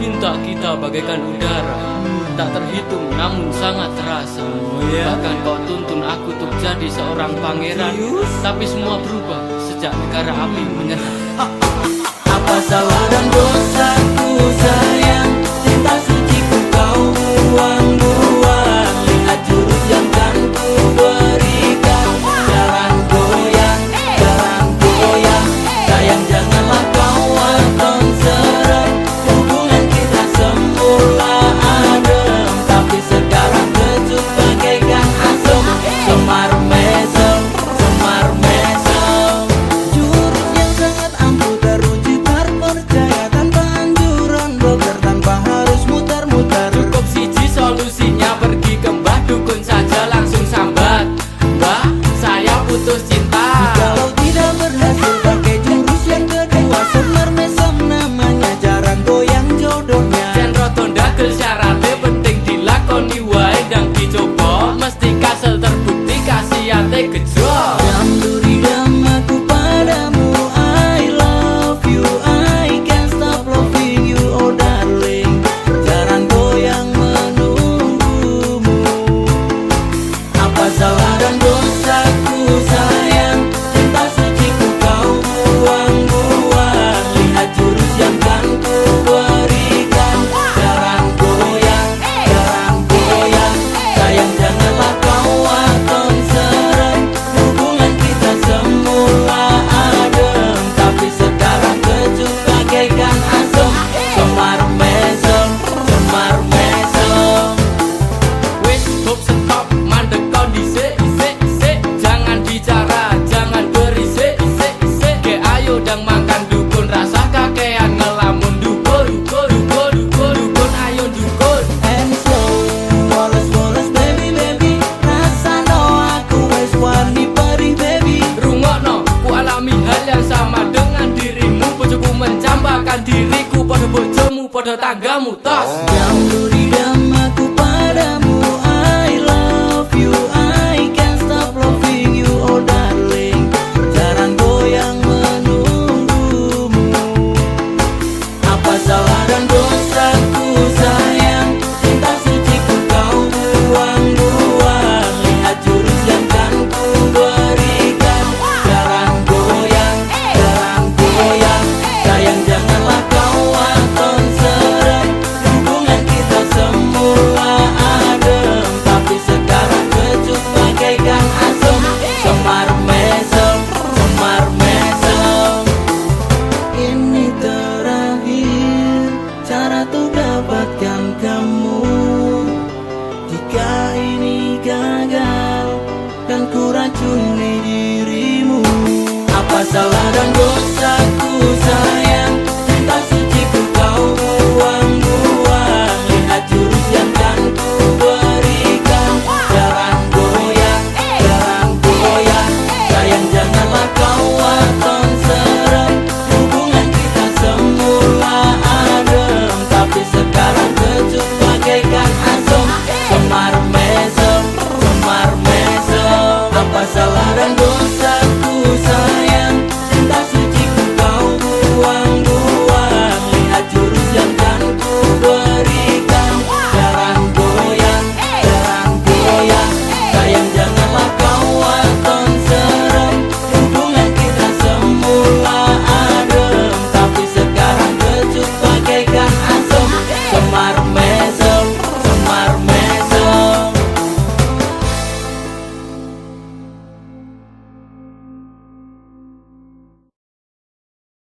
Cinta kita bagaikan udara. Tak terhitung namun sangat terasa. Bahkan kau tuntun aku untuk jadi seorang pangeran. Tapi semua berubah sejak negara api menyerah. Apa salah dan dosa Então akan diriku pada bojomu, pada tanggamu, tos. Yang duri damaku padamu I love you, I can't stop loving you Oh darling, jarang goyang menunggumu. Apa salah dan dosaku? kesalahan